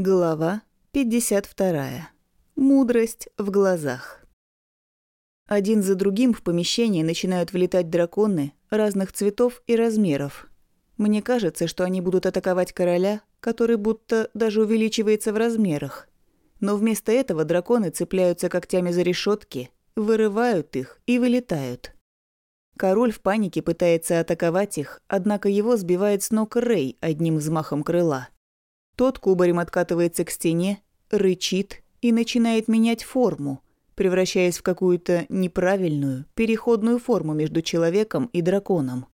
Глава 52. Мудрость в глазах. Один за другим в помещении начинают влетать драконы разных цветов и размеров. Мне кажется, что они будут атаковать короля, который будто даже увеличивается в размерах. Но вместо этого драконы цепляются когтями за решетки, вырывают их и вылетают. Король в панике пытается атаковать их, однако его сбивает с ног Рэй одним взмахом крыла. Тот кубарем откатывается к стене, рычит и начинает менять форму, превращаясь в какую-то неправильную, переходную форму между человеком и драконом.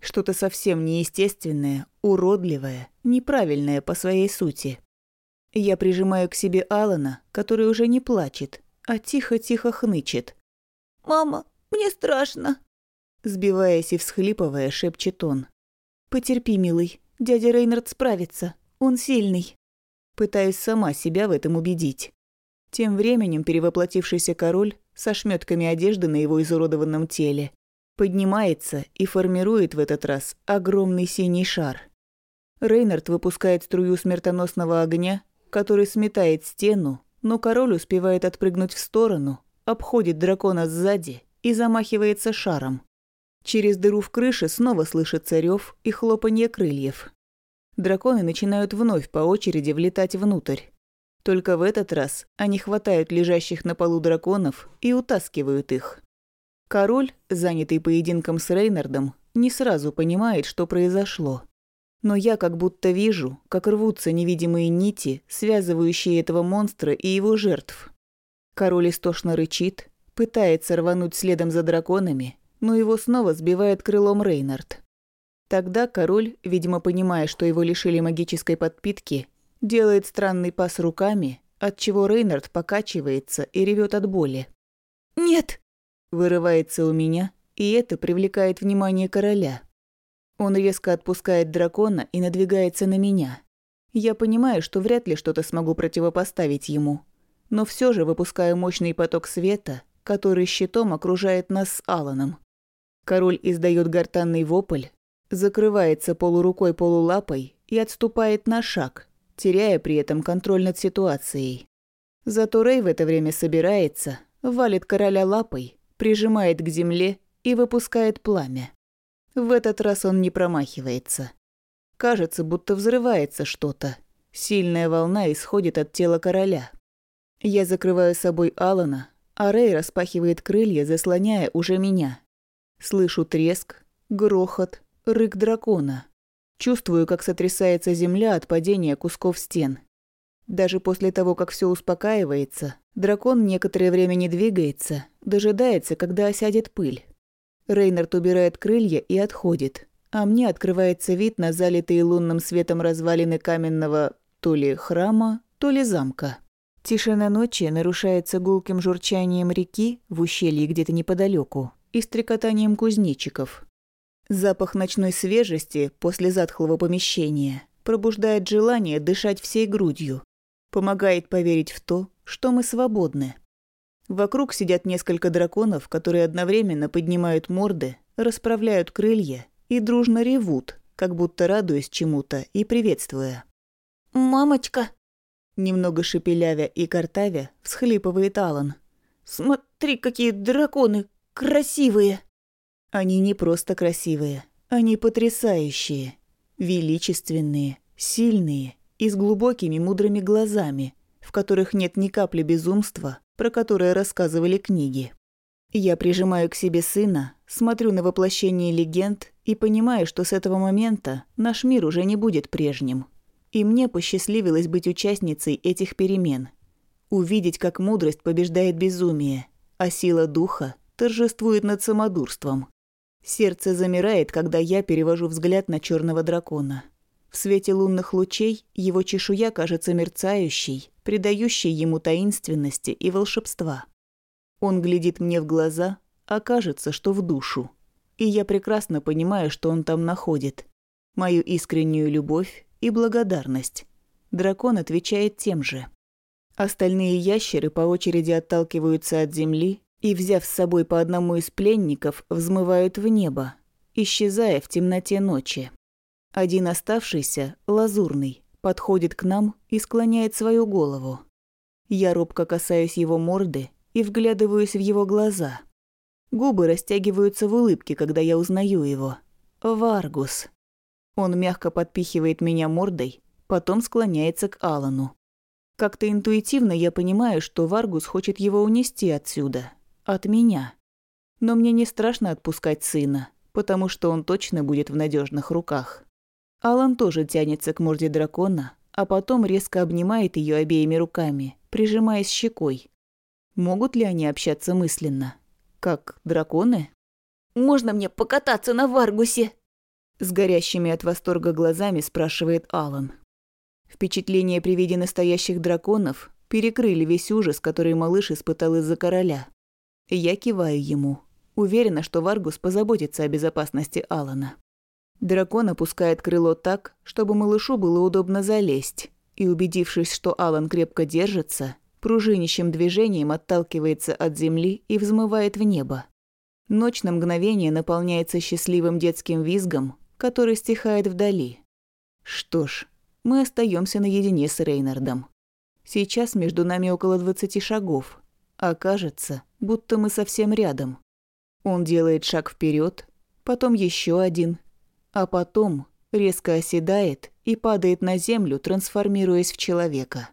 Что-то совсем неестественное, уродливое, неправильное по своей сути. Я прижимаю к себе Алана, который уже не плачет, а тихо-тихо хнычет. «Мама, мне страшно!» Сбиваясь и всхлипывая, шепчет он. «Потерпи, милый, дядя Рейнард справится. Он сильный. Пытаюсь сама себя в этом убедить. Тем временем перевоплотившийся король со шмётками одежды на его изуродованном теле поднимается и формирует в этот раз огромный синий шар. Рейнард выпускает струю смертоносного огня, который сметает стену, но король успевает отпрыгнуть в сторону, обходит дракона сзади и замахивается шаром. Через дыру в крыше снова слышится рев и хлопанье крыльев драконы начинают вновь по очереди влетать внутрь. Только в этот раз они хватают лежащих на полу драконов и утаскивают их. Король, занятый поединком с Рейнардом, не сразу понимает, что произошло. Но я как будто вижу, как рвутся невидимые нити, связывающие этого монстра и его жертв. Король истошно рычит, пытается рвануть следом за драконами, но его снова сбивает крылом Рейнард. Тогда король, видимо понимая, что его лишили магической подпитки, делает странный пас руками, от чего Рейнард покачивается и ревет от боли. «Нет!» Вырывается у меня, и это привлекает внимание короля. Он резко отпускает дракона и надвигается на меня. Я понимаю, что вряд ли что-то смогу противопоставить ему, но все же выпускаю мощный поток света, который щитом окружает нас с Аланом. Король издает гортанный вопль, закрывается полурукой полулапой и отступает на шаг, теряя при этом контроль над ситуацией. Зато Рэй в это время собирается, валит короля лапой, прижимает к земле и выпускает пламя. В этот раз он не промахивается. Кажется, будто взрывается что-то. Сильная волна исходит от тела короля. Я закрываю собой Алана, а Рэй распахивает крылья, заслоняя уже меня. Слышу треск, грохот, рык дракона. Чувствую, как сотрясается земля от падения кусков стен. Даже после того, как все успокаивается, дракон некоторое время не двигается, дожидается, когда осядет пыль. Рейнард убирает крылья и отходит, а мне открывается вид на залитые лунным светом развалины каменного то ли храма, то ли замка. Тишина ночи нарушается гулким журчанием реки в ущелье где-то неподалеку и стрекотанием кузнечиков. Запах ночной свежести после затхлого помещения пробуждает желание дышать всей грудью, помогает поверить в то, что мы свободны. Вокруг сидят несколько драконов, которые одновременно поднимают морды, расправляют крылья и дружно ревут, как будто радуясь чему-то и приветствуя. «Мамочка!» Немного шепелявя и картавя, всхлипывает Алан. «Смотри, какие драконы красивые!» Они не просто красивые, они потрясающие, величественные, сильные и с глубокими мудрыми глазами, в которых нет ни капли безумства, про которое рассказывали книги. Я прижимаю к себе сына, смотрю на воплощение легенд и понимаю, что с этого момента наш мир уже не будет прежним. И мне посчастливилось быть участницей этих перемен. Увидеть, как мудрость побеждает безумие, а сила духа торжествует над самодурством. Сердце замирает, когда я перевожу взгляд на черного дракона. В свете лунных лучей его чешуя кажется мерцающей, придающей ему таинственности и волшебства. Он глядит мне в глаза, а кажется, что в душу. И я прекрасно понимаю, что он там находит. Мою искреннюю любовь и благодарность. Дракон отвечает тем же. Остальные ящеры по очереди отталкиваются от земли и, взяв с собой по одному из пленников, взмывают в небо, исчезая в темноте ночи. Один оставшийся, лазурный, подходит к нам и склоняет свою голову. Я робко касаюсь его морды и вглядываюсь в его глаза. Губы растягиваются в улыбке, когда я узнаю его. Варгус. Он мягко подпихивает меня мордой, потом склоняется к Алану. Как-то интуитивно я понимаю, что Варгус хочет его унести отсюда. От меня. Но мне не страшно отпускать сына, потому что он точно будет в надежных руках. Алан тоже тянется к морде дракона, а потом резко обнимает ее обеими руками, прижимаясь щекой. Могут ли они общаться мысленно? Как драконы? «Можно мне покататься на Варгусе?» С горящими от восторга глазами спрашивает Алан. Впечатления при виде настоящих драконов перекрыли весь ужас, который малыш испытал из-за короля. Я киваю ему, уверена, что Варгус позаботится о безопасности Алана. Дракон опускает крыло так, чтобы малышу было удобно залезть, и, убедившись, что Алан крепко держится, пружинящим движением отталкивается от земли и взмывает в небо. Ночь на мгновение наполняется счастливым детским визгом, который стихает вдали. Что ж, мы остаемся наедине с Рейнардом. Сейчас между нами около двадцати шагов, а кажется, будто мы совсем рядом. Он делает шаг вперед, потом еще один – а потом резко оседает и падает на землю, трансформируясь в человека.